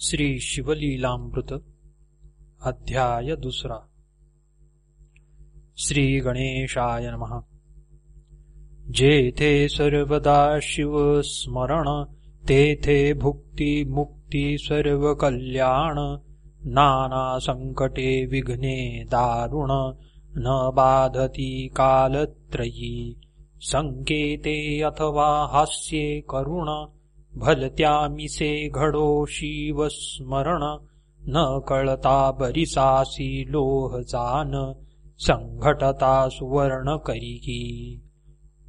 श्री शिवलीलामृत अध्याय दुसरा. श्री गणेशाय नमः. जेथे सर्वदा शिव स्मरण तेथे भुक्ती मुक्ती सर्व कल्याण नाना संकटे विघ्ने दारुण न बाधती कालत्रयी संकेते अथवा हास्ये करुण भलत्या मिसे घडो शिव स्मरण न कळता बरिसासी लोह जान संघटता सुवर्ण करिकी.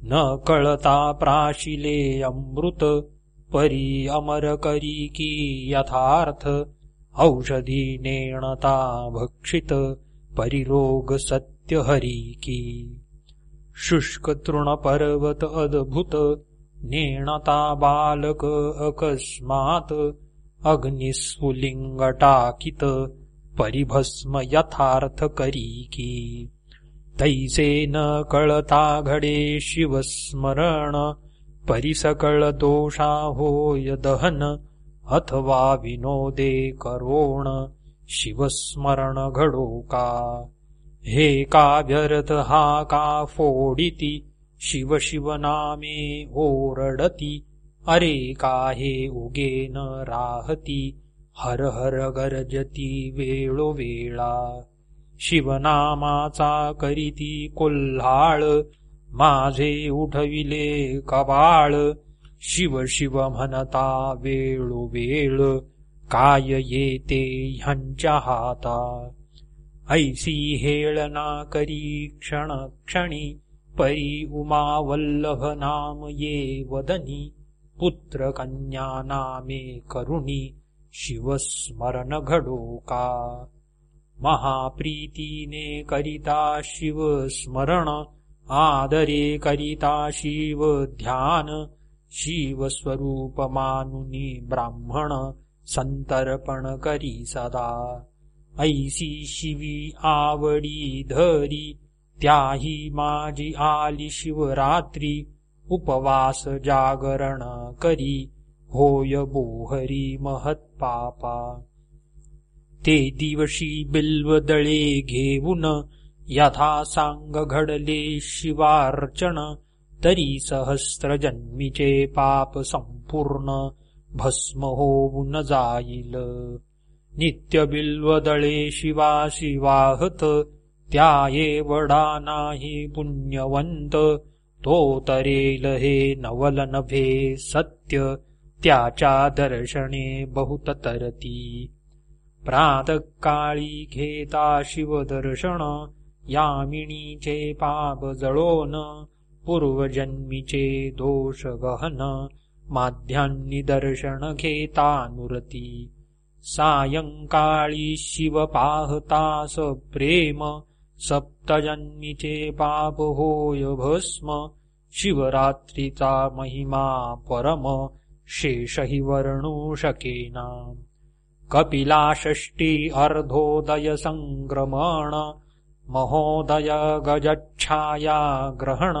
न कळता प्राशिले अमृत परी अमर करिकी यथार्थ औषधी नेणता भक्षित परिरोग सत्य हरिकी शुष्क तृण पर्वत अद्भुत नेणता बालक अकस्मात अग्निस्फुलिंगटाकित परिभस्म यथार्थ करीकी तैसे न कळता घडे शिवस्मरण परिसकळ दोषा होय दहन अथवा विनोदे करोण शिवस्मरण घडो का. हे का व्यर्थ हा का फोडिती शिव शिव नामे ओरडती अरे काहे उगे न राहती? हर हर गरजती वेळोवेळा शिवनामाचा करीती कोल्हाळ माझे उठविले कबाळ. शिव शिव म्हणता वेळोवेळ काय येते ह्यांच्या हाता? ऐसी हेळना करी क्षण पै परी उमा वल्लभ नाम ये वदनी पुत्र कन्या नामे करुणी शिवस्मरण घडो का महाप्रीतीने करिता शिव स्मरण आदरे करिता शिव ध्यान शिव स्वरूप मानुनी ब्राह्मण संतर्पण करी सदा। ऐसी शिवी आवडी धरी त्याही माझी आली शिवरात्री उपवास जागरण करी होय बोहरी महत्पापा ते दिवशी बिल्वदळे घेऊन यथा सांग घडले शिवार्चन तरी सहस्र जन्मीचे पाप संपूर्ण भस्म होऊन जाईल. नित्य बिल्वदळे शिवा शिवाहत त्या एवढा नाही पुण्यवंत. तो तरेल हे नवल नभे सत्य. त्याच्या दर्शने बहुत तरती. प्रातकाळी घेता शिवदर्शन. यामिणीचे पाप जळोन. पूर्वजन्मीचे दोष गहन. माध्यान्नी दर्शन घेता नुरती सायंकाळी शिव पाहतास प्रेम. सप्तजन्मीचे पाप होय भस्म शिवरात्रीचा महिमा परम शेषहि वर्णू शकेना कपिलाषष्टी अर्धोदय संक्रमण महोदय गजच्छाया ग्रहण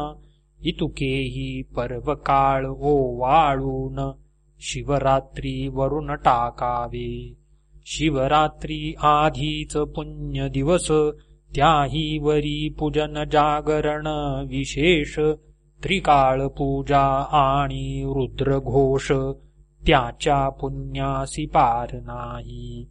इतुकेही पर्वकाळ ओवाळून शिवरात्री वरुण टाकावे। शिवरात्री आधीच पुण्य दिवस त्याही वरी पूजन जागरण विशेष त्रिकाळ पूजा आणि रुद्रघोष त्याच्या पुण्यासी पार नाही.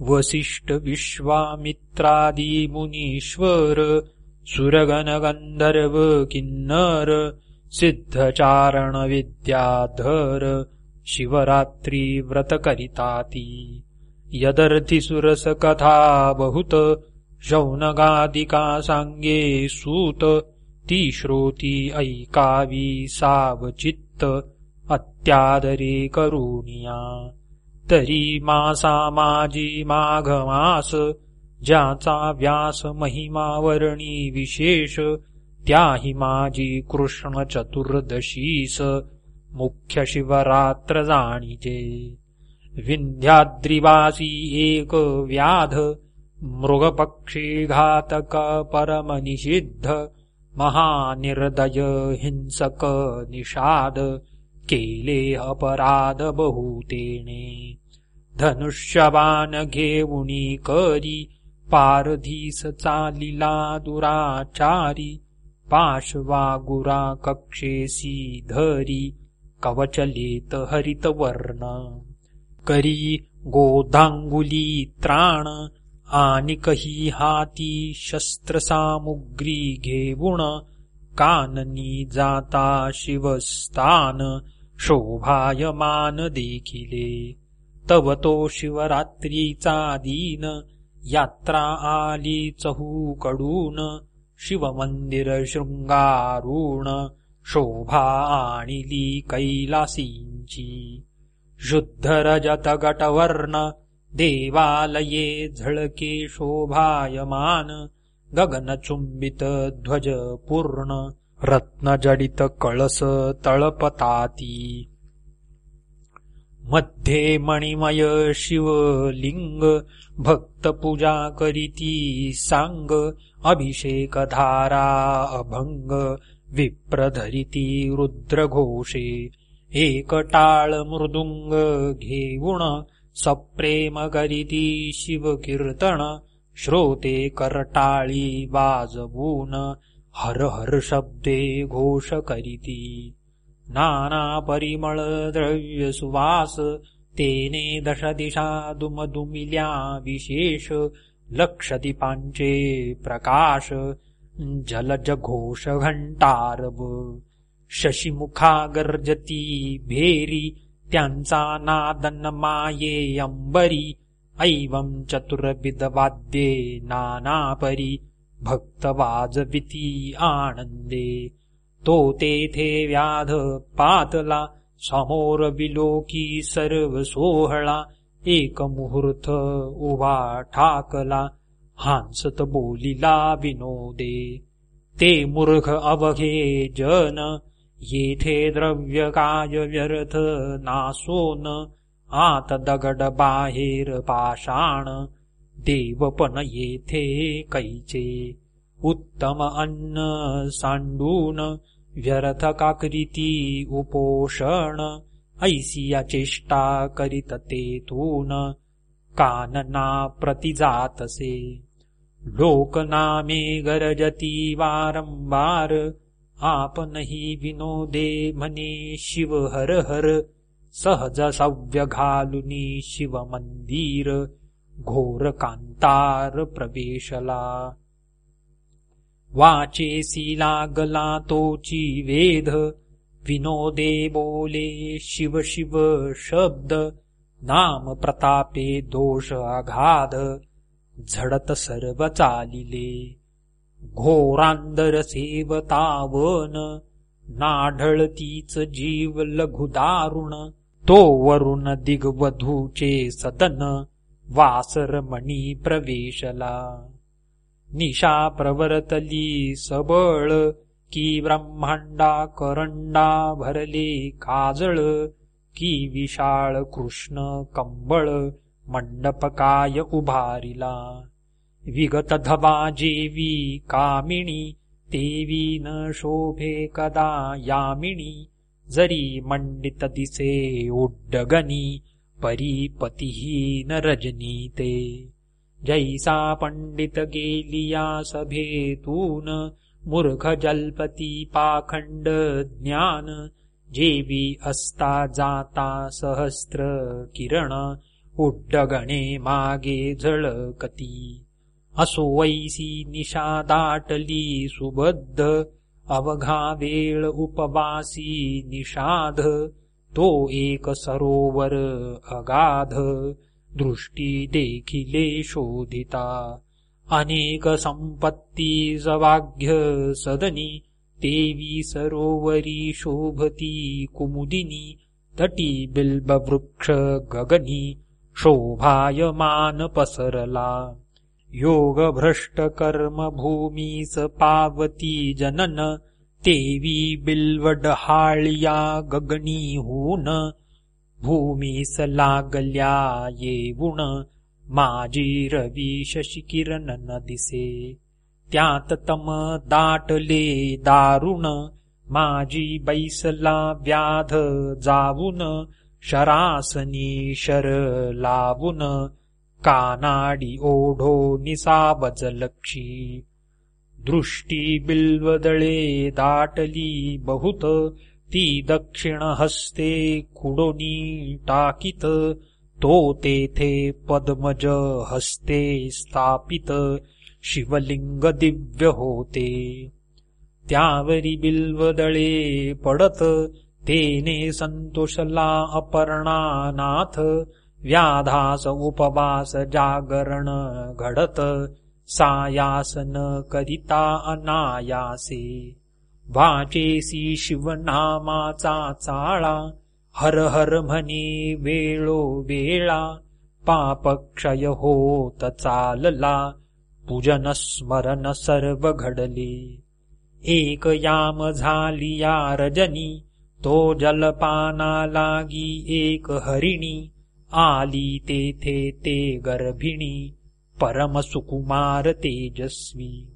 वसिष्ठ विश्वामित्रादी मुनीश्वर सुरगण गंधर्व किन्नर सिद्धचारण विद्याधर शिवरात्री व्रत करिताती यदर्थी सुरस कथा बहुत शौनगादिका सांगे सूत ती श्रोती ऐकावी सावचित्त अत्यादरे करुणिया। तरी मासा माजी ज्याचा व्यास महिमावर्णी विशेष त्याही माझी कृष्ण चतुर्दशीस मुख्य शिवरात्र जाणीजे। विंध्याद्रिवासी एक व्याध मृगपक्षी घातक परमनिषिद्ध महानिर्दय हिंसक निषाद केले अपराध बहुतेने धनुष्यबाण घेऊनी करी पारधीस चालिला दुराचारी पाशवागुरा कक्षेसी धरी कवचलेत हरितवर्ण। करी गोधांगुली त्राण आणि कही हाती शस्त्रसामुग्री घेऊन काननी जाता शिवस्थान शोभायमान देखिले. तव तो शिवरात्रीचा दीन यात्रा आली चहूकडून शिवमंदिर शृंगारुण शोभा आणिली कैलासींची. शुद्ध रजत गटवर्ण देवालये झळके शोभायमान गगनचुंबित ध्वज पूर्ण रत्नजडित कळस तळपताती. मध्ये मणिमय शिवलिंग भक्त पूजा करीती सांग अभिषेक धारा अभंग विप्रधरिती रुद्रघोषे एक टाळ मृदुंग घेऊन सप्रेम करीती शिवकीर्तन श्रोते करटाळी वाजवून हर हर शब्दे घोष करीती. नाना परिमळ द्रव्य सुवास तेने दश दिशा दुमदुमिल्या विशेष लक्षदीपांचे प्रकाश जलज घोष घंटारव शशिमुखा गर्जती भेरी त्यांचा नादन माये अंबरी ऐवं चतुर्विध वाद्ये नानापरी भक्त वाजविती आनंदे तो तेथे व्याध पातला समोर विलोकी सर्व सोहळा एक मुहूर्त उभा ठाकला हांसत बोलिला विनोदे। ते मूर्ख अवघे जन येथे द्रव्य काय व्यर्थ नासोन आत दगड बाहेर पाषाण. देवपण येथे कैचे. उत्तम अन्न सांडून. व्यर्थ काकृती उपोषण. ऐसिया चेष्टा करीत तेथून. कानना प्रतिजातसे. लोकनामे गरजती वारंवार. आपणही विनोदे म्हणे शिव हर हर सहज सव्य घालुनी शिव मंदिर घोर कांतार प्रवेशला. वाचेसी लागला तोची वेध विनोदे बोले शिव शिव शब्द नाम प्रतापे दोष अगाध झडत सर्व चालिले. घोरांदर सेवतावन नाढळतीच जीव लघुदारुण तो वरुण दिग्वधूचे सदन वासरमणी प्रवेशला. निशा प्रवर्तली सबळ की ब्रह्मांडा करंडा भरले काजळ. की विशाळ कृष्ण कंबळ मंडपकाय उभारिला. विगत धबा जेवी कामिणी देवी न शोभे कदा यामिणी जरी मंडित दिसे उड्डगनी परीपतीहीन रजनी ते. जैसा पंडित गेलिया सभेतून मूर्ख जलपती पाखंड ज्ञान जेवी असता जाता सहस्त्र किरण उड्डगणे मागे झळकती. असो वैसी निषादाटली सुबद्ध अवघा वेळ उपवासी निषाध तो एक सरोवर अगाध दृष्टी देखिले शोधिता. अनेक संपत्ती जवाघ्य सदनी देवी सरोवरी शोभती कुमुदिनी तटी बिल्बवृक्ष गगनी शोभायमान पसरला. योग भ्रष्ट कर्म भूमीस पावती जनन तेवी बिल्वडहाळ्या गगनी होऊन भूमीस लागल्या येऊन माझी रवी शशिकिरण न दिसे त्यात तम दाटले दारुण माझी बैसला व्याध जाऊन शरासनी शर लावून कानाडी ओढो निसावजलक्षी दृष्टी बिल्वदळे दाटली बहुत. ती दक्षिण हस्ते कुडोनी टाकीत. तो तेथे पद्मज हस्ते स्थापित. शिवलिंग दिव्य होते. त्यावरी बिल्वदळे पडत. तेने संतोषला अपर्णानाथ. व्याधास उपवास जागरण घडत सायासन करिता अनायासे. वाचेसी शिवनामाचा चाळा हर हर म्हणे वेळो वेळा पापक्षय होत चालला पूजन स्मरण सर्व घडले. एक याम झाली या रजनी तो जलपाना लागी एक हरिणी आली तेथे ते गर्भिणी परम सुकुमार तेजस्वी.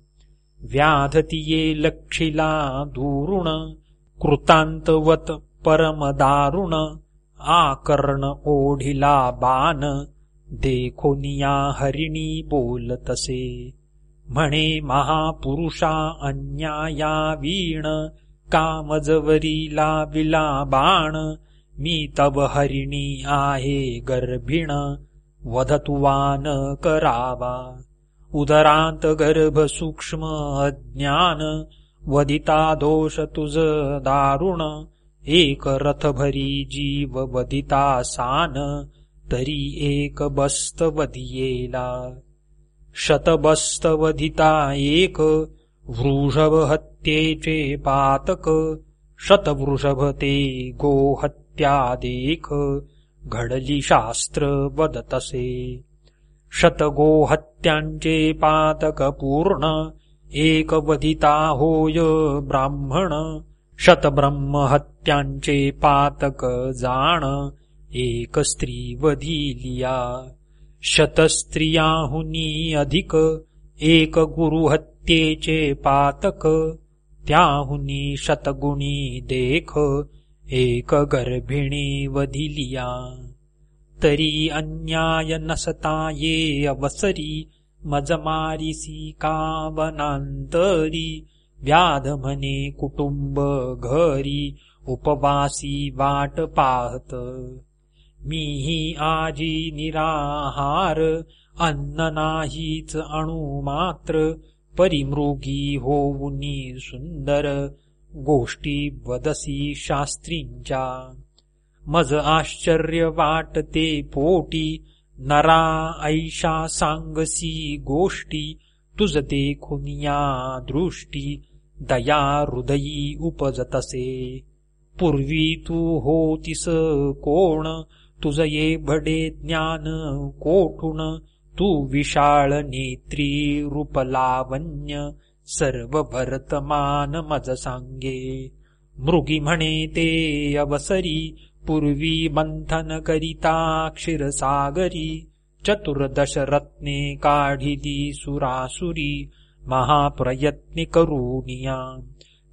व्याधतीये लक्षिला दूरुण कृतांतवत परम दारुण आकर्ण ओढिला बाण देखोनिया हरिणी बोलतसे. म्हणे महापुरुषा अन्याया वीण कामजवरीला विला बाण मी तव हरिणी आहे गर्भिण वधतुवान करावा. उदरांत गर्भ सूक्ष्म अज्ञान वदिता दोष तुझ दारुण. एक रथभरी जीव वदिता सान तरी एक बस्त वधियेला शतबस्त वधिता एक वृषभ हत्येचे पातक. शतवृषभ ते गोहत्य देख घडली शास्त्र वदतसे. शतगोहत्यांचे पातक पूर्ण एक वधिता होय ब्राह्मण. शतब्रह्महत्यांचे पातक जाण एक स्त्री वधिलिया. शतस्त्रियाहुनी अधिक एक गुरुहत्येचे पातक. त्याहुनी शतगुणी देख एक गर्भिणी वधिलिया तरी अन्याय नसता ये अवसरी मजमारिसी कावनांतरी व्याध म्हणे कुटुंब घरी उपवासी वाट पाहत। मीही आजी निराहार अन्न नाहीच अणु मात्र परिमृगी होऊनी सुंदर। गोष्टी वदसी शास्त्रींच्या. मज आश्चर्य वाटते पोटी नरा ऐशा सांगसी गोष्टी तुझ देखून दृष्टी दया हृदयी उपजतसे. पूर्वी तू होतीस कोण तुझ ये भडे ज्ञान कोठून तू विशाळ नेत्री रूपलावण्य सर्व भरतमान मज सांगे. मृगी म्हणे ते अवसरी पूर्वी मंथन करिता क्षीरसागरी चतुर्दश रत्ने काढिली सुरासुरी महाप्रयत्नी करूनिया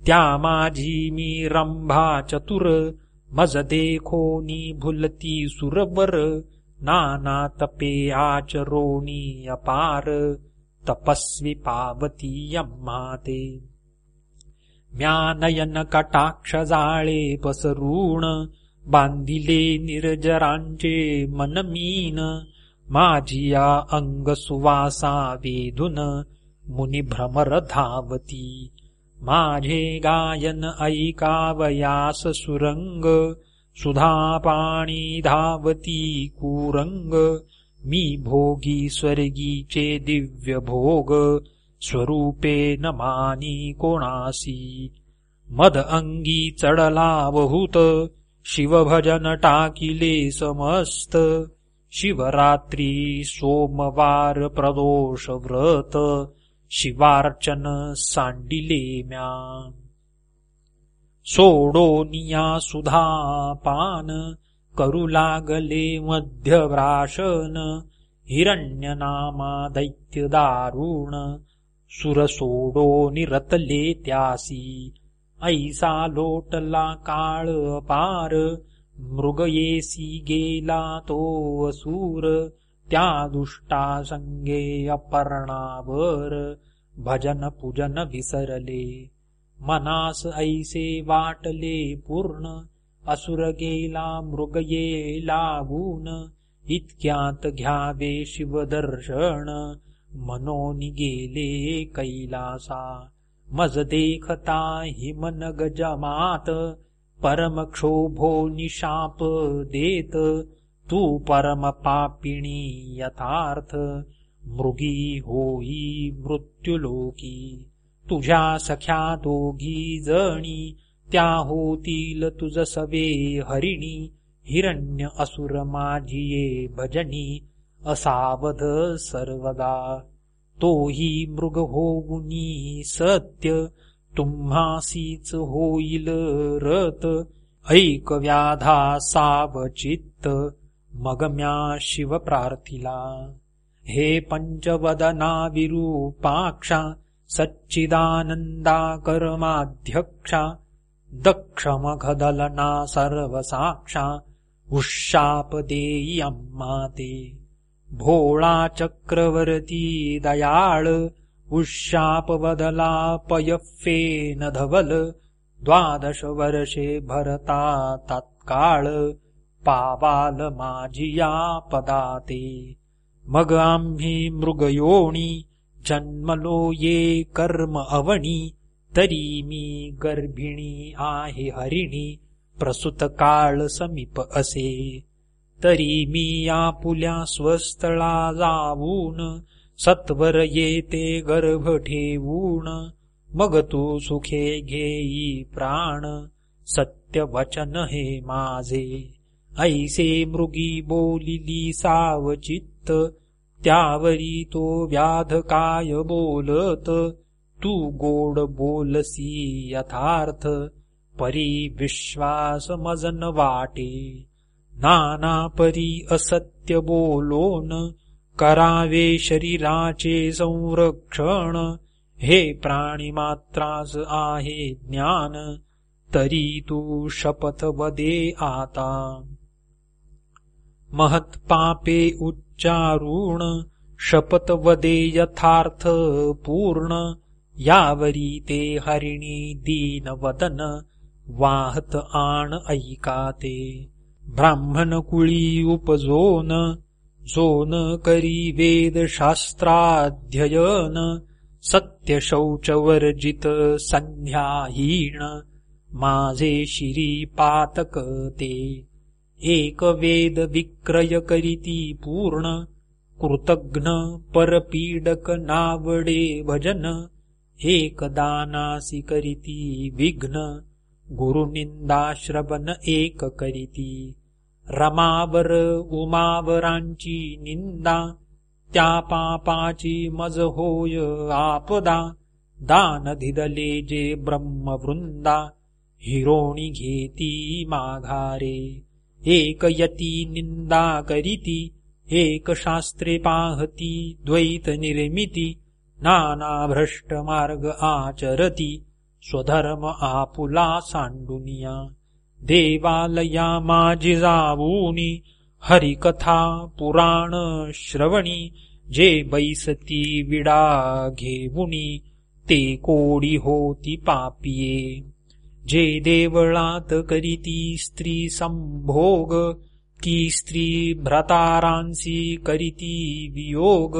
त्या माझी मी रंभा चतुर मज देखोनी भुलती सुरवर नाना तपे आचरोणी अपार. तपस्वी पावती यम्माते म्यानयन कटाक्ष जाळे पसरून बांधिले निर्जरांचे मनमीन माझिया अंग सुवासा वेधून मुनी भ्रमर धावती। माझे गायन ऐकावयास सुरंग सुधा पाणी धावती कुरंग मी भोगी स्वर्गीचे दिव्य भोग स्वरूपे न मानी कोणासी. मद अंगी चढला बहुत शिवभजन टाकिले समस्त. शिवरात्री सोमवार प्रदोष व्रत शिवार्चन सांडिले म्या सोडोनिया सुधा पान करू लागले मध्यव्राशन हिरण्यनामा दैत्य दारुण सुर सोडो निरतले त्यासी. ऐसा लोटला काळ पार मृग येसी गेला तो असूर. त्या दुष्टा संगे अपर्णावर. भजन पूजन विसरले. मनास ऐसे वाटले पूर्ण. असुर गेला मृग लागून इतक्यात घ्यावे शिवदर्शन. मनोनी गेले कैलासा मज देखता हिमन गजमात. परम क्षोभो निशाप देत तू परम पापिणी यथार्थ. मृगी होई मृत्युलोकी तुझ्या सख्या दोघी जणी. त्या होतील तुझ सवे हरिणी हिरण्य असुर माझिये भजनी असावध सर्वदा. तोही मृग होऊनी सत्य तुम्हासीच होईल रत. ऐक व्याधा सावचित्त मग म्या शिव प्रार्थिला हे पंचवदना विरूपाक्षा सच्चिदानंदा कर्माध्यक्षा दक्षमघदलना सर्वसाक्षा उशाप माते। भोळा चक्रवर्ती दयाळ उशाप वदला पयफेन धवल द्वादश वर्षे भरता तत्काळ पावाल माझिया पदाते मग आम्ही मृगयोणी जन्मलो ये कर्म अवणी तरी मी गर्भिणी आहे हरिणी प्रसूत काळ समीप असे. तरी मी आपुल्या स्वस्थळा जाऊन सत्वर येते गर्भ ठेवून मग तू सुखे घेई प्राण सत्य वचन हे माझे. ऐसे मृगी बोलिली सावचित्त त्यावरी तो व्याध काय बोलत तू गोड बोलसी यथार्थ परी विश्वास मजन वाटे. नाना परी असत्य बोलोन करावे शरीराचे संरक्षण. हे प्राणी मात्रास आहे ज्ञान तरी तू शपथ वदे आता. महत पापे उच्चारुण शपथ वदे यथार्थ पूर्ण. यावरी ते हरिणी दीन वदन वाहत आण ऐकाते ब्राह्मण कुळी उपजोन जोन करी वेदशास्त्राध्ययन सत्य शौच वर्जित संध्याहीण माझे शिरी पातक ते. एक वेद विक्रय करीती पूर्ण कृतघ्न परपीडक नावडे भजन एक दानासी करीती विघ्न गुरुनिंदाश्रवण एक करीती रमावर उमावरांची निंदा त्या पापाची मज होय आपदा। दान धिदले जे ब्रह्मवृंदा हिरोणी घेती माघारे। एक यती निंदा करीती एक शास्त्रे पाहती द्वैत निर्मिती। नाना भ्रष्ट मार्ग आचरती स्वधर्म आपुला सांडुनिया। देवालया माझी जाऊनी हरिकथा पुराण श्रवणी जे बैसती विडा घेऊनी ते कोडी होती पापिये। जे देवळात करीती स्त्री संभोग की स्त्री भ्रतारांसी करीती वियोग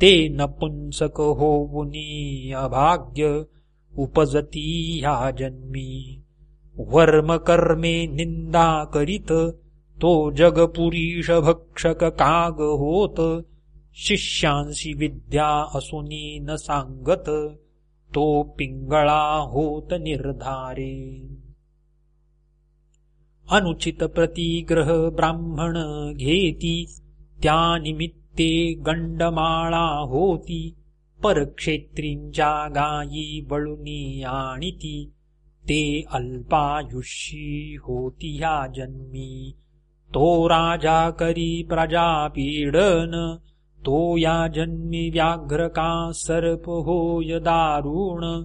ते नपुंसक होऊनी अभाग्य उपजती ह्या जन्मी। वर्म कर्मे निंदा करीत तो जगपुरीष भक्षक काग होत। शिष्यांशी विद्या असुनी न सांगत तो पिंगळा होत निर्धारे। अनुचित प्रतिग्रह ब्राह्मण घेती त्या निमित्त ते गंडमाळा होती परक्षेत्रींच्या गायी बळुनी आणिती ते अल्पायुषी होती ह्या जन्मी. तो राजा करी प्रजापीडन तो या जन्मी व्याघ्र का सर्प होय दारुण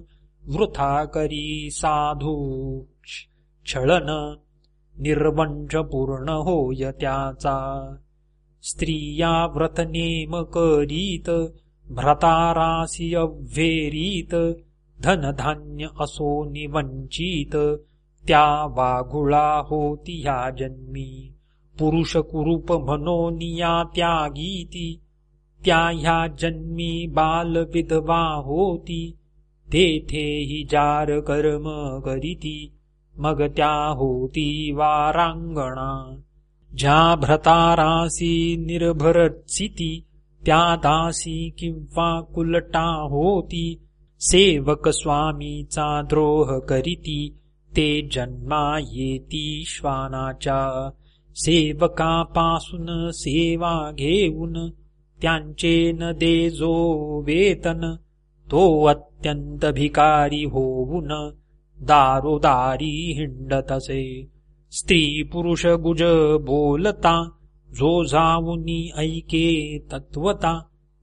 वृथा करी साधू छळन निर्वंश पूर्ण होय त्याचा. स्त्रिया व्रतनेम करीत भ्रतारासी अव्हेरीत धनधान्य असो निवंचित त्या वाघुळा होती ह्या जन्मी. पुरुष कुरूप म्हणोनिया त्यागीती त्या ह्या जन्मी बाल विधवा होती. तेथेही जार कर्म करीती मग त्या होती वारांगणा. ज्या भ्रतारासी निर्भरचिती त्या दासी किंवा कुलटा होती सेवक स्वामीचा द्रोह करीती ते जन्मा येती श्वानाच्या. सेवकापासून सेवा घेऊन त्यांचे न दे जो वेतन तो अत्यंत भिकारी होऊन दारोदारी हिंडतसे स्त्री पुरुष गुज बोलता जो जाऊनी ऐके तत्वता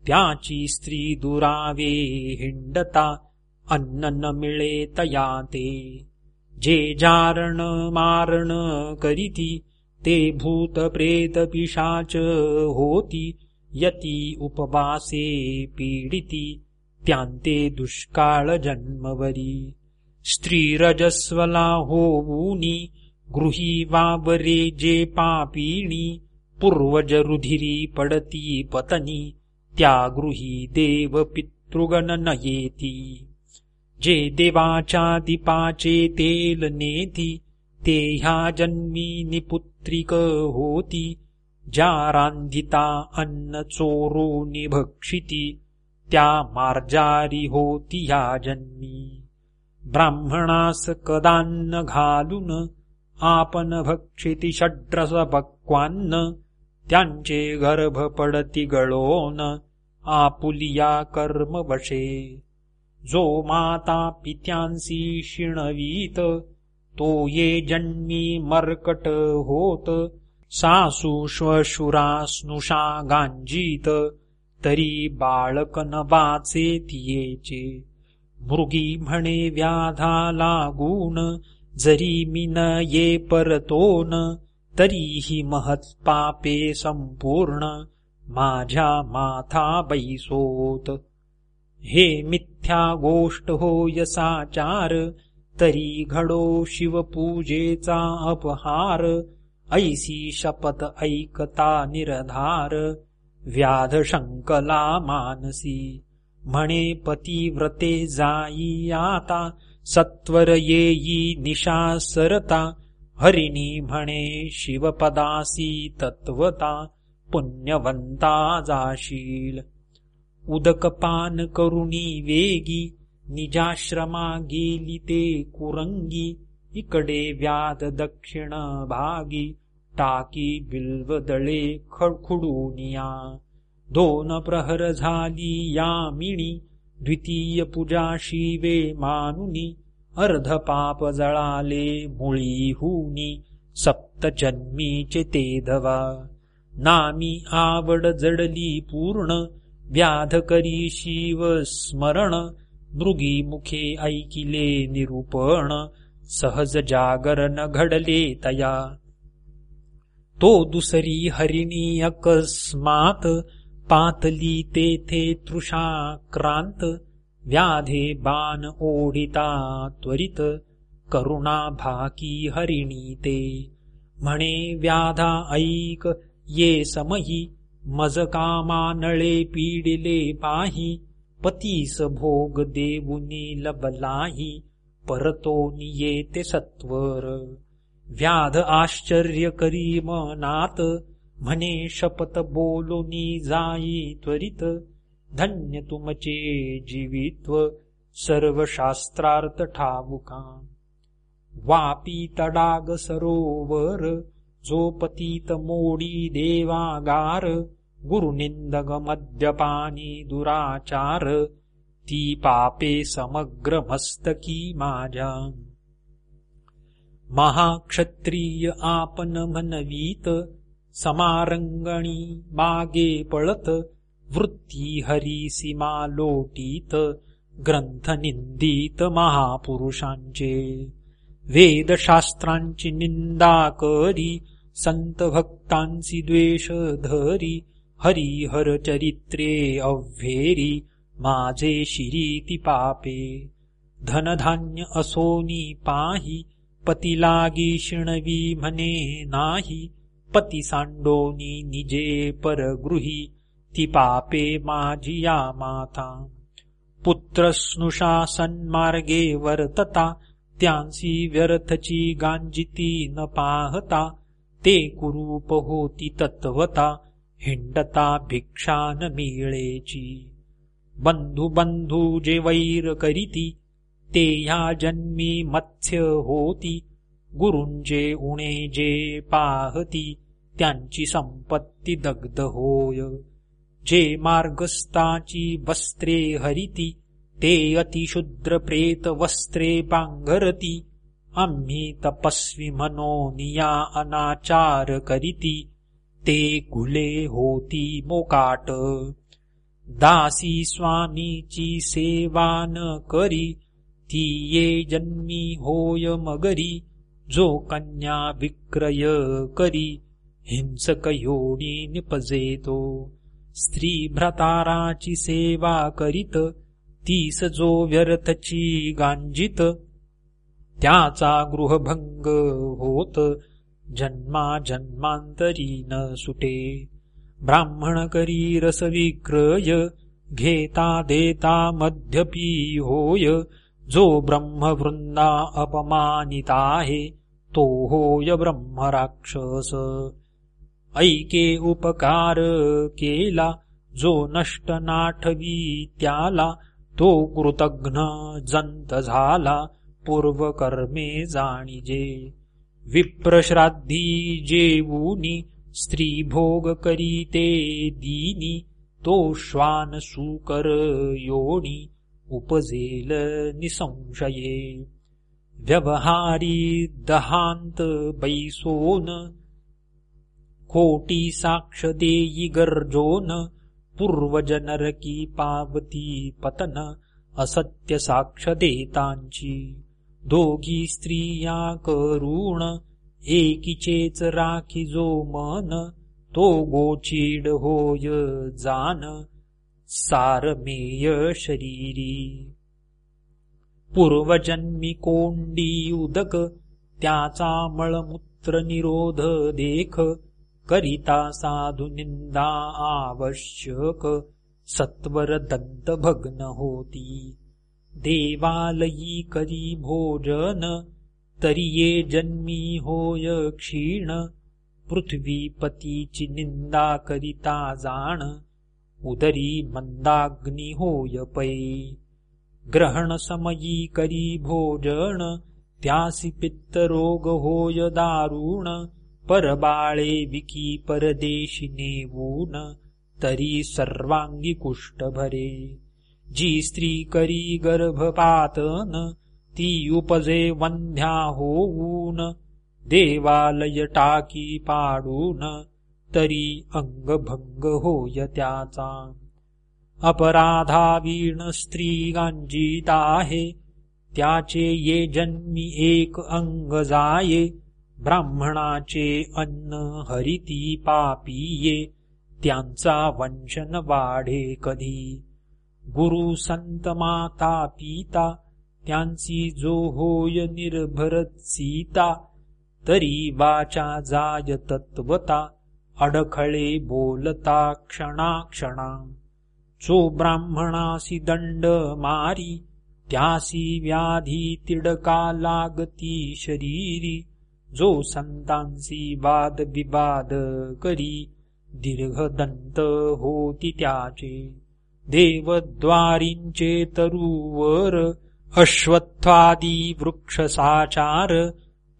त्याची स्त्री दुरावे हिंडता अन्न न मिळे तया ते. जे जारण मारण करीती ते भूत प्रेत पिशाच होती यती उपवासे पीडिती त्यांते दुष्काळ जन्मवरी. स्त्री रजस्वला होऊनी गृही वावरे जे पापिणी पूर्वज रुधिरी पडती पतनी त्या गृही देव पितृगण न येती जे देवाच्या दीपाचे तेल नेती ते ह्या जन्मी निपुत्रिक होती. ज्या रांधिता अन्न चोरो निभक्षिती त्या मार्जारी होती ह्या जन्मी. ब्राह्मणास कदान्न घालून आपण भक्षिती षड्रस पक्वान्न त्यांचे गर्भ पडती गळोन आपुलिया कर्म वशे जो माता पित्यांसी शिणवीत तो ये जन्मी मर्कट होत। सासू श्वशुरा स्नुषा गांजीत तरी बाळक न वाचे तियेचे मृगी म्हणे व्याधा लागून जरी मी न ये परतोन तरीही महत् पापे संपूर्ण माझ्या माथा बैसोत. हे मिथ्या गोष्ट होय साचार तरी घडो शिवपूजेचा अपहार ऐसी शपथ ऐकता निरधार व्याध शंकला मानसी. म्हणे पतिव्रते जाई आता सत्वर येई निशा सरता हरिणी म्हणे शिवपदासी तत्वता पुण्यवंता जाशील. उदकपान करुणी वेगी निजाश्रमा गेली ते कुरंगी इकडे व्याध दक्षिण भागी टाकी बिल्वदळे खडखुडूनिया. दोन प्रहर झाली यामिणी द्वितीय पूजा शिवे मानुनी अर्ध पाप जळाले मुळी हुनी सप्त जन्मीचे ते धवा. नामी आवड जडली पूर्ण व्याध करी शिव स्मरण मृगी मुखे ऐकिले निरूपण सहज जागरण घडले तया. तो दुसरी हरिणी अकस्मात पातली तेथे तृषाक्रांत व्याधे बाण ओढिता त्वरित करुणा भाकी हरिणी ते. म्हणे व्याधा ऐक ये समही मज कामानळे पीडिले पाही पतीस भोग देऊनी लबलाही परतो येते सत्वर. व्याध आश्चर्य करी मनात म्हणे शपथ बोलुनी जाई त्वरित धन्य तुमचे जीवित्व सर्व शास्त्रार्थ ठाऊका वापी तडाग सरोवर झोपतीत मोडी देवागार गुरुनिंदग मद्यपानी दुराचार ती पापे समग्र मस्तकी माझ्या. महाक्षत्रिय आपण म्हणवीत समारंगणी मागे पळत वृत्ती हरिसीमा लोटीत ग्रंथ निंदित महापुरुषांचे. वेदशास्त्रांची निंदा करी संत भक्तांची द्वेष धरी हरिहर चरित्रे अव्हेरी माझे शिरीती पापे. धनधान्य असोनी पाही पती लागी शिणवी म्हणे नाही पती सांडोनी निजे परगृही ती पापे माझिया माता। पुत्र स्नुषा सन्मार्गे वर्तता त्यांसी व्यर्थची गांजिती न पाहता ते कुरूप होती तत्वता हिंडता भिक्षा न मिळेची। बंधू बंधू जे वैर करीती ते ह्या जन्मी मत्स्य होती गुरुंजे उणे जे पाहती त्यांची संपत्ती दग्ध होय. जे मार्गस्ताची वस्त्रे हरिती ते अतिशुद्र प्रेत वस्त्रे पांघरती. आम्ही तपस्वी मनोनिया अनाचार करीती ते गुले होती मोकाट. दासी स्वामीची सेवा न करी ती ये जन्मी होय मगरी. जो कन्या विक्रय करी हिंसक योनी निपजेतो. स्त्री भ्रताराची सेवा करीत तीस जो व्यर्थची गांजित त्याचा गृहभंग होत जन्मा जन्मांतरी न सुटे. ब्राह्मण करी रसविक्रय घेता देता मध्यपी होय जो ब्रह्मवृंदा अपमानिता आहे तो होय ब्रह्मराक्षस ऐके उपकार केला जो नष्ट नाठवी त्याला तो कृतघ्न जंत झाला पूर्वकर्मे जाणीजे। विप्रश्राद्धी जेवूनी स्त्री भोग करीते दीनी तो श्वान सुकर योणी उपजेल निसंशये। व्यवहारी दहांत बैसोन खोटी साक्ष देई गरजोन पूर्वजनरकी पावती पतन असत्य साक्ष देतांची दोघी स्त्रिया करुण एकीचेच राखी जो मन तो गोचीड होय जान सारमेय शरीरी। पूर्वजन्मी कोंडी उदक त्याचा मळमूत्र निरोध देख करिता साधू निंदा आवश्यक सत्वर दंत भग्न होती. देवालयी करी भोजन तरिये जन्मी होय क्षीण पृथ्वीपतीची निंदा करिता जाण उदरी मंदाग्नी होय पै. ग्रहण समयी करी भोजन त्यासी पित्तरोग होय दारुण परबाळे विकी परदेशी नेवून तरी सर्वांगी कुष्ट भरे. जी स्त्री करी गर्भपातन ती उपजे वंध्या होऊन देवालय टाकी पाडून तरी अंगभंग होय त्याचा. अपराधावीण स्त्री गांजीत आहे त्याचे ये जन्मी एक अंग जाये ब्राह्मणाचे अन्न हरिती पापिये त्यांचा वंशन वाढे कधी. गुरु संत माता पिता त्यांची जो होय निर्भरत सीता तरी वाचा जाय तत्वता अडखळे बोलता क्षणाक्षणा. जो ब्राह्मणासी दंड मारी त्यासी व्याधी तिडका लागती शरीरी जो संतांसी वाद विवाद करी दीर्घदंत होती त्याचे। देवद्वारींचे तरुवर अश्वत्थादी वृक्ष साचार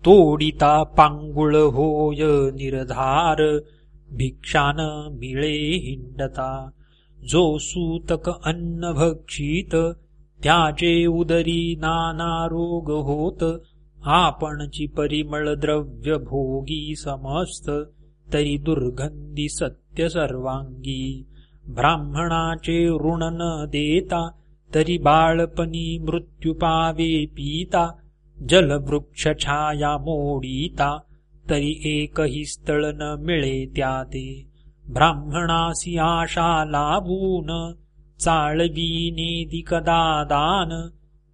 तोडिता पांगुळ होय निर्धार भिक्षान मिळे हिंडता। जो सूतक अन्न भक्षित त्याचे उदरी नाना रोग होत आपणची परिमळ द्रव्य भोगी समस्त तरी दुर्गंधी सत्य सर्वांगी. ब्राह्मणाचे ऋण न देता तरी बाळपणी मृत्यू पावे पिता जलवृक्ष छाया मोडीता तरी एकही स्थळ न मिळे त्या ते ब्राह्मणासी आशा लाभून चाळवी नेदी कदा दान?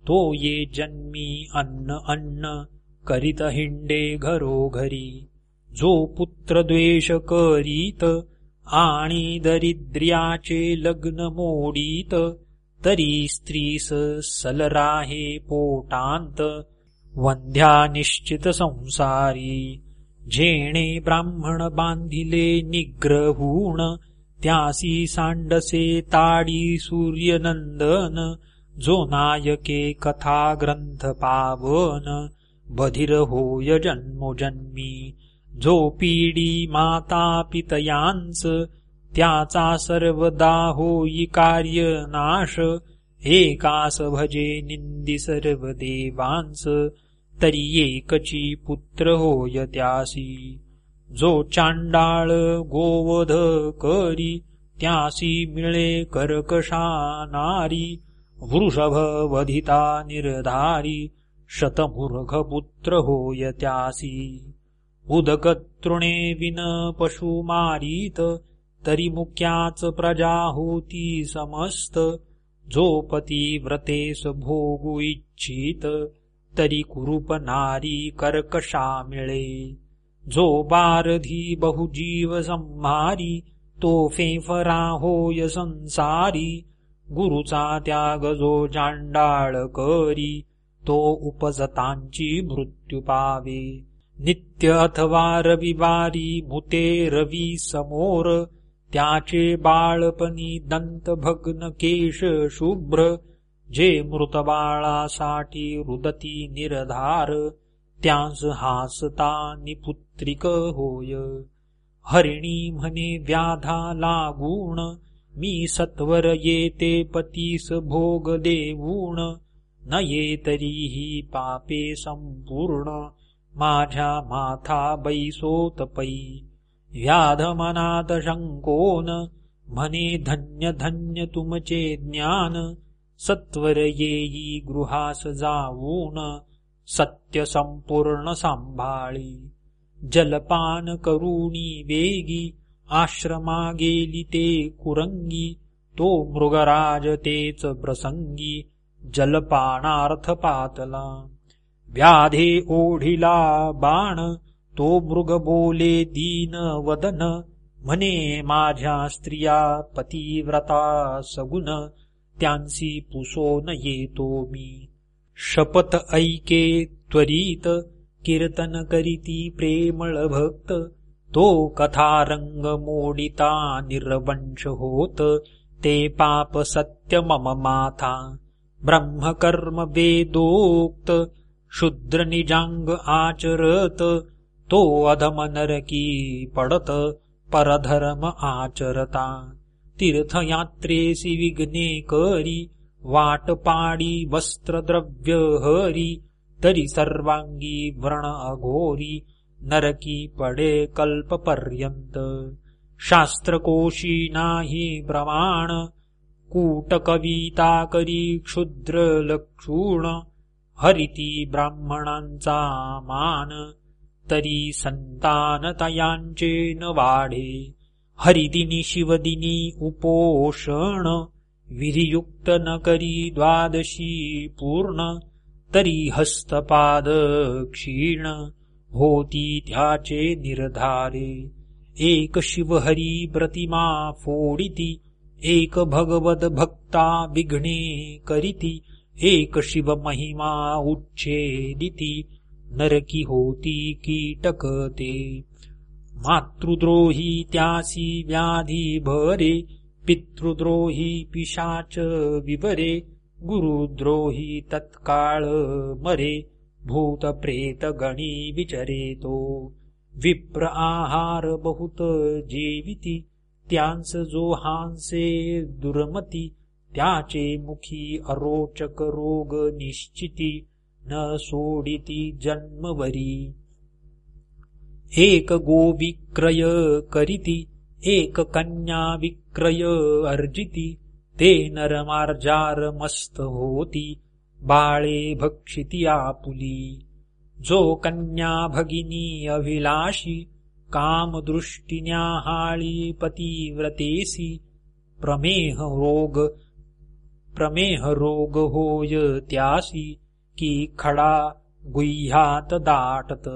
तो ये जन्मी अन्न अन्न करीत हिंडे घरोघरी. जो पुत्र द्वेष करीत आणि दरिद्र्याचे लग्न मोडीत तरी स्त्रीस सलराहे पोटांत वंध्या निश्चित संसारी. झेणे ब्राह्मण बांधिले निग्रहूण त्यासी सांडसे ताडी सूर्यनंदन जो नायके कथा ग्रंथ पावन बधिर होय जन्मोजन्मी जो पीडी माता पितयांच त्याचा सर्वदा होई कार्य नाश एकास भजे निंदी सर्व देवांस तरी एकची पुत्र होय त्यासी जो चांडाळ गोवध करी त्यासी मिळे कर्कशा नारी वृषभ वधिता निर्धारी शतमूर्घ पुत्र होय त्यासी उदक तृणे विन पशु मारीत तरी मुख्याच प्रजा होती समस्त. जो पती व्रतेस भोगू इच्छित तरी कुरूप नारी कर्कशा मिळे. जो बारधी बहुजीव संहारी तो फेफरा होय संसारी. गुरुचा त्याग जो जांडाळ करी तो उपजतांची मृत्यू पावे. नित्य अथवा रविवारी मुते रवी समोर त्याचे बाळपणी दंत भग्न केश शुभ्र. जे मृतबाळासाठी रुदती निर्धार त्यांस हासता निपुत्रिक होय. हरिणी म्हणे व्याधा लागूण मी सत्वर येते पतीस भोग देऊण. न ये तरीही पापे संपूर्ण माझ्या माथा बैसोत पै. व्याध मनात शंकोन म्हणे धन्य धन्य तुमचे ज्ञान. सत्वर येई गृहास जाऊन सत्य संपूर्ण सांभाळी. जलपान करुणी वेगी आश्रमा गेली ते कुरंगी तो मृगराज तेच प्रसंगी जलपानार्थ पातला व्याधे ओढिला बाण तो मृग बोले दीन वदन म्हणे माझ्या स्त्रिया पतिव्रता सगुण त्यांसी पुसोन येतो मी. शपथ ऐके त्वरित कीर्तन करीती प्रेमळ भक्त. तो कथारंग मोडिता निर्वंश होत ते पाप सत्य मम माथा. ब्रह्मकर्म वेदोक्त शूद्र निजांग आचरत. तो अधम नरकी पडत परधर्म आचरता. तीर्थयात्रेसी विघ्ने करी वाट पाडी वस्त्रद्रव्य हरी तरी सर्वांगी व्रण अघोरी नरकी पडे कल्पपर्यंत। शास्त्रकोशी नाही प्रमाण कूटकविता करी क्षुद्र लक्षूण हरिती ब्राह्मणांचा मान तरी संतान तयांचे न वाढे। हरिदिनी शिवदिनी उपोषण विधियुक्त न करी द्वादशी पूर्ण तरी हस्तपाद क्षीण होती त्याचे निर्धारे. एक शिवहरी प्रतिमा फोडिती एक भगवद भक्ता विघ्ने करीती एक शिव महिमा उच्छेदिती नरकी होती कीटकते मातृद्रोही त्यासी व्याधी भरे पितृद्रोही पिशाच विवरे गुरुद्रोही तत्काळ मरे भूत प्रेत गणी विचरेतो. विप्र आहार बहुत जेविती त्यांस जो हांसे दुर्मती त्याचे मुखी अरोचक रोग निश्चिती न सोडिती जन्मवरी. एक गो विक्रय करीती एक कन्या विक्रय अर्जिती ते नरमार्जार मस्त होती बाळे भक्षिती आपुली। जो कन्या भगिनी अभिलाषी कामदृष्टीन्याहाळी पतिव्रतेसी प्रमेह रोग प्रमेह रोग होय त्यासी की खडा गुह्यात दाटत।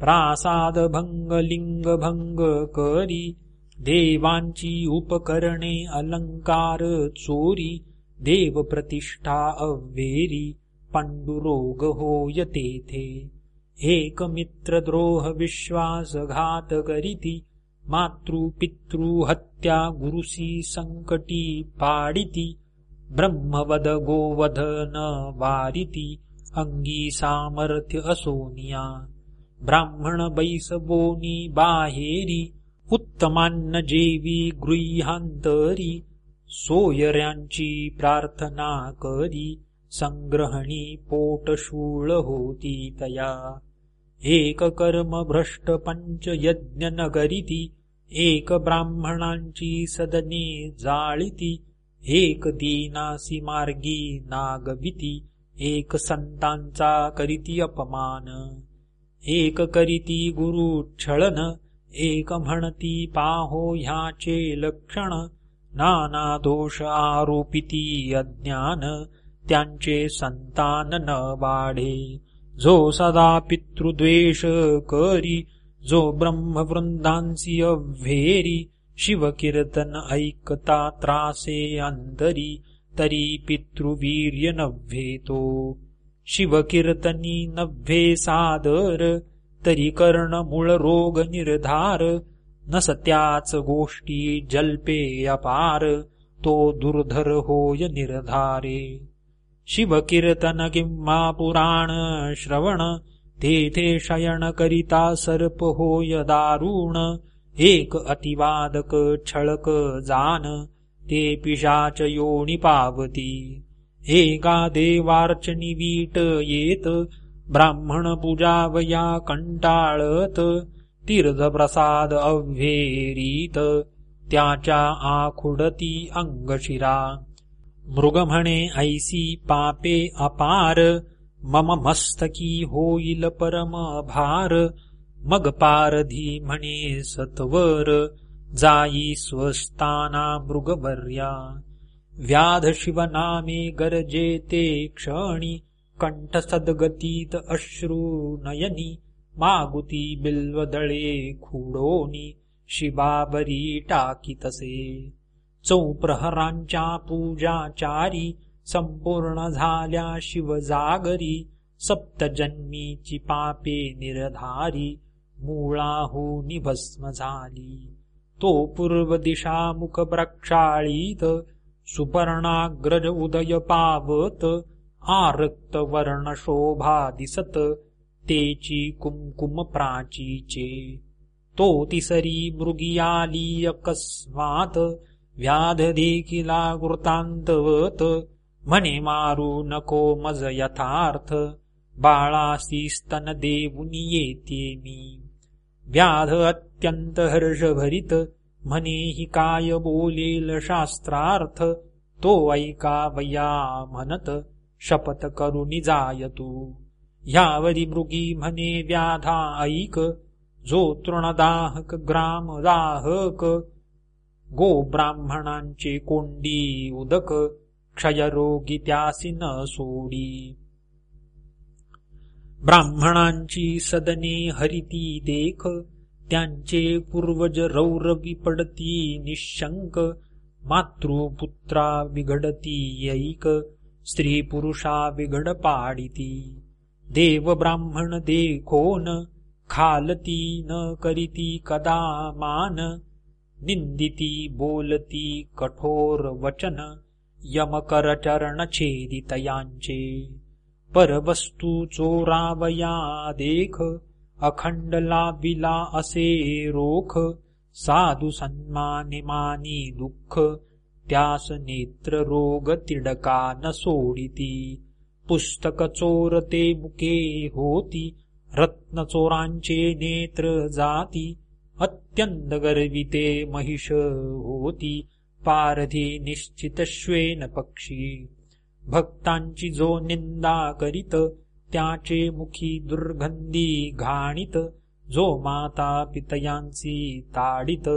प्रासाद भंग लिंग भंग करी देवांची उपकरणे अलंकार चोरी देव प्रतिष्ठा अव्वेरी पांडुरोग होय तेथे। एक मित्रद्रोह विश्वासघात करीती मातृ हत्या गुरुसी संकटी पाडिती ब्रह्मवद गोवध न वारिती अंगी सामर्थ्य असोनिया। ब्राह्मण बैस बोनी बाहेरी उत्तमान्न जेवी गृह्यांतरी सोयऱ्यांची प्रार्थना करी संग्रहणी पोटशूळ होती तया. एक कर्म भ्रष्ट पंच यज्ञ नगरिती एक ब्राह्मणांची सदने जाळीती एक दीनासी मार्गी नागविती एक संतांचा करीती अपमान. एक करीती गुरु छळन एक म्हणती पाहो ह्याचे लक्षण नाना दोष आरोपिती अज्ञान त्यांचे संतान न वाढे. जो सदा पितृद्वेष करी जो ब्रह्मवृंदांसी अव्हेरी शिवकीर्तन ऐकता त्रासे अंतरी तरी पितृवीर्य नव्हेतो शिवकीर्तनी नभ्ये सादर तरी कर्ण मूळ रोग निर्धार. नस त्याच गोष्टी जल्पे अपार तो दुर्धर होय निर्धारे. शिवकीर्तन किंवा पुराण श्रवण तेथे शयन करिता सर्प होय दारुण. एक अतिवादक छळक जान ते पिशाच योनी पावती. एका देवार्चनिवीट येत ब्राह्मण पूजावया कंटाळत तीर्थ प्रसाद अव्हेरीत त्याच्या आखुडती अंगशिरा. मृग म्हणे ऐसी पापे अपार मम मस्तकी होईल परम भार मग पारधी म्हणे सत्वर जाई स्वस्ताना मृगवर्या. व्याध शिवनामे गरजेते क्षणी कंठ सद्गतीत अश्रू नयनी मागुती बिल्वदळे खुडोनी शिबाबरी टाकी तसे चौप्रहरांच्या पूजाचारी संपूर्ण झाल्या शिवजागरी सप्तजन्मीची पापे निर्धारी मुळाहून भस्म झाली। तो पूर्व दिशामुख प्रक्षाळीत सुपर्णाग्रज उदय पावत आरक्त वर्ण शोभा दिसत तेची कुमकुम प्राचीचे तो तिसरी मृगियाली अकस्मात व्याध देखिला वृतांतवत म्हणे मारू नको मज यथार्थ बाळासी स्तन देऊन येते मी व्याध अत्यंत हर्षभरित म्हणे हि काय बोलेल शास्त्रार्थ तो ऐका वया म्हणत शपथ करुनी जाय तू ह्यावरी मृगी म्हणे व्याधा ऐक जो तृणदाहक ग्राम दाहक गो ब्राह्मणांचे कोंडी उदक क्षयरोगी त्यासी न सोडी। ब्राह्मणांची सदने हरिती देख त्यांचे पूर्वज रौरवी पडती निशंक मातृपुत्रा विघडती ऐक स्त्री पुरुषा विघड पाडिती. देव ब्राह्मण देखोन खालती न करीती कदा मान निंदिती बोलती कठोर वचन यमकर चरण छेदितयांचे परवस्तू चोरावया देख अखंड लाबिला असे रोख साधू सन्माने मानी दुःख त्यास नेत्र रोग तिडका न सोडिती. पुस्तक चोरते मुके होती रत्न चोरांचे नेत्र जाती अत्यंत गर्विते महिष होती पारधी निश्चित श्वेन पक्षी. भक्तांची जो निंदा करीत त्याचे मुखी दुर्गंधी घाणित जो माता पितयांची ताडित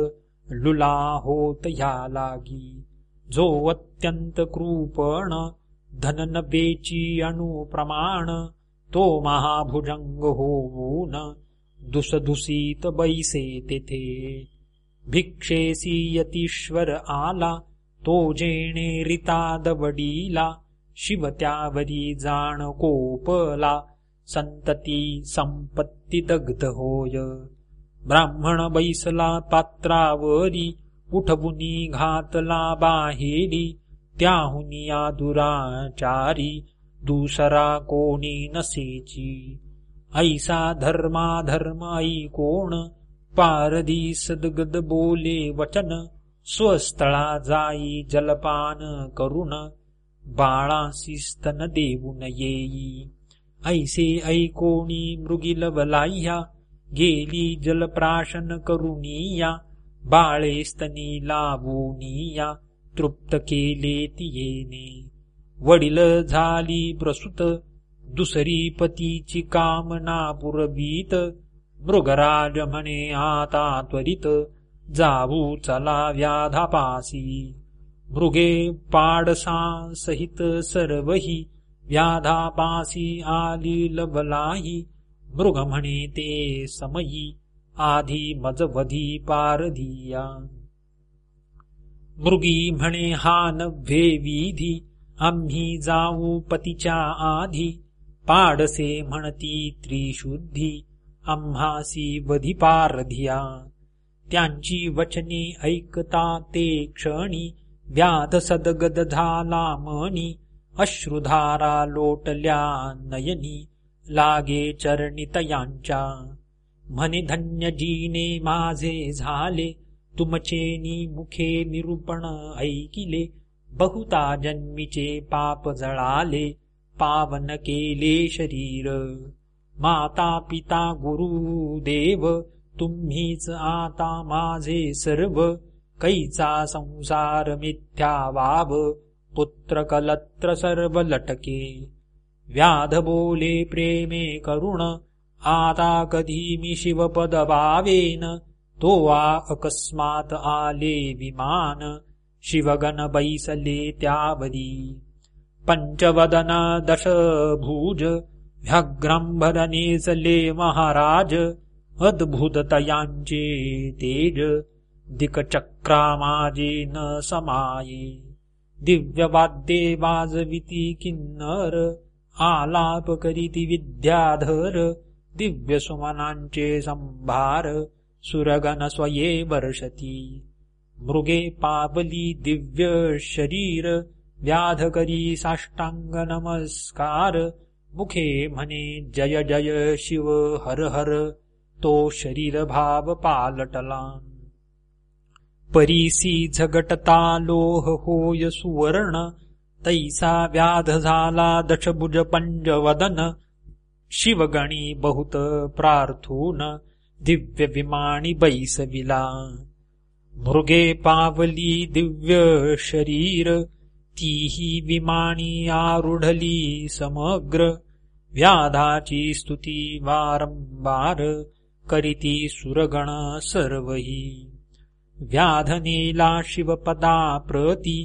लुला होत ह्या लागी. जो अत्यंत कृपण धन अणुप्रमाण तो महाभुजंग होऊन दुसदुसीत बैसे तेथे. भिक्षेसी यतीश्वर आला तो जेणे रिता दवडीला शिव त्यावरी जाण कोपला संतती संपत्ती दग्ध होय ब्राह्मण बैसला पात्रावरी उठबुनी घातला बाहेरी त्याहुनिया दुराचारी दुसरा कोणी नसेची. ऐसा धर्माधर्म कोण? पारदी सदगद बोले वचन स्वस्थळा जाई जलपान करुण. बाळासी स्तन देऊन येई ऐसे ऐकोणी मृगिलवलाह्या गेली जलप्राशन करुणीया बाळे स्तनी लावूनिया तृप्त केले तियेने वडील झाली प्रसूत दुसरी पतीची कामना पुरवीत मृगराज म्हणे आता त्वरित जाऊ चला व्याधापासी मृगे पाडसा सहित सर्वही व्याधापासी आली लबलाही मृग म्हणे ते समयी आधी मजवधी पारधिया। मृगी म्हणे हा नव्हे विधी आम्ही जाऊ पतीच्या आधी पाडसे म्हणती त्रिशुद्धी आम्हासी वधी पारधिया। त्यांची वचने ऐकता ते क्षणी व्याध सदगद झाला मणी अश्रुधारा लोटल्या नयनी लागे चरणितयांच्या। म्हणे धन्य जीने माझे झाले तुमचे मुखे निरूपण ऐकिले बहुता जन्मीचे पाप जळाले पावन केले शरीर। माता पिता गुरु देव तुम्हीच आता माझे सर्व कैसा संसारमिथ्यावाव पुत्रकलत्र सर्वलटके। व्याध बोले प्रेमे करुण आता कधीमि शिवपदभावेन तो वा अकस्मात् आले विमान शिवगण बैसले त्यावदी। पञ्चवदना दश भुज ह्यग्रम्भदनेऽसले महाराज अद्भुततयाञ्चे तेज दिकचक्रामाजे न समाये। दिव्यवाद्ये वाजविती किन्नर आलाप करीती विद्याधर दिव्य सुमनांचे संभार सुरगन स्वये वर्षती। मृगे पावली दिव्य शरीर व्याध करी साष्टांग नमस्कार मुखे म्हणे जय जय शिव हर हर तो शरीर भाव पालटला परीसी झगटता लोह होय सुवर्ण तैसा व्याध झाला दशभुज पंजवदन शिवगणी बहुत प्रार्थून दिव्य विमानी बैसविला. मृगे पावली दिव्य शरीर तीही विमानी आरुढली समग्र व्याधाची स्तुती वारंवार करीती सुरगण सर्वही. व्याधनेला शिवपदा प्रती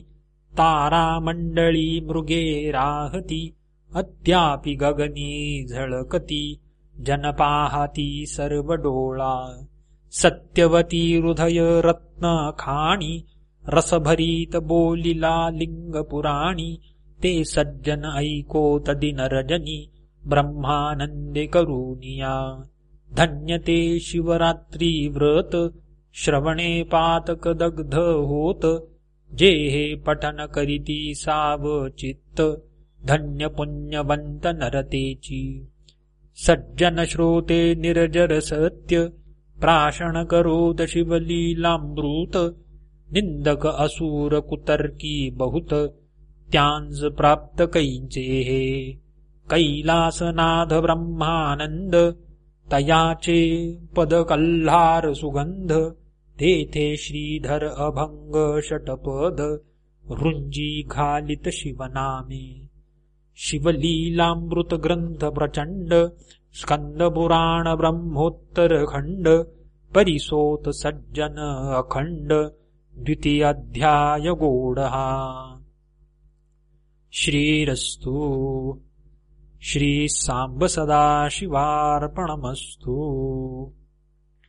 तारामंडळी मृगे राहती अद्यापि गगनी झळकती जनपाहती सर्व डोळा सत्यवती हृदय रत्न खाणी रसभरीत बोलिला लिंग पुराणी ते सज्जन ऐकोत दिनरजनी ब्रह्मानंदे करुनिया धन्यते शिवरात्री व्रत श्रवणे पातक दग्ध होत जे हे पठन करीती साव चित्त धन्य पुण्यवंत नरतेची। सज्जन श्रोते निरजर सत्य प्राशन करोत शिवलीलामृत निंदक असुर कुतर्की बहुत त्यांज प्राप्त कैचे हे। कैलासनाथ ब्रह्मानंद तयाचे पद कल्हार सुगंध तेथे श्रीधर अभंग षटपद रुंजी घालित शिवनामे. शिवलीलामृतग्रन्थ प्रचण्ड ब्रह्मोत्तर खंड परिसोत सज्जन अखण्ड द्वितीयाध्यायगोडः श्रीरस्तु श्रीसाम्ब सदाशिवार्पणमस्तु.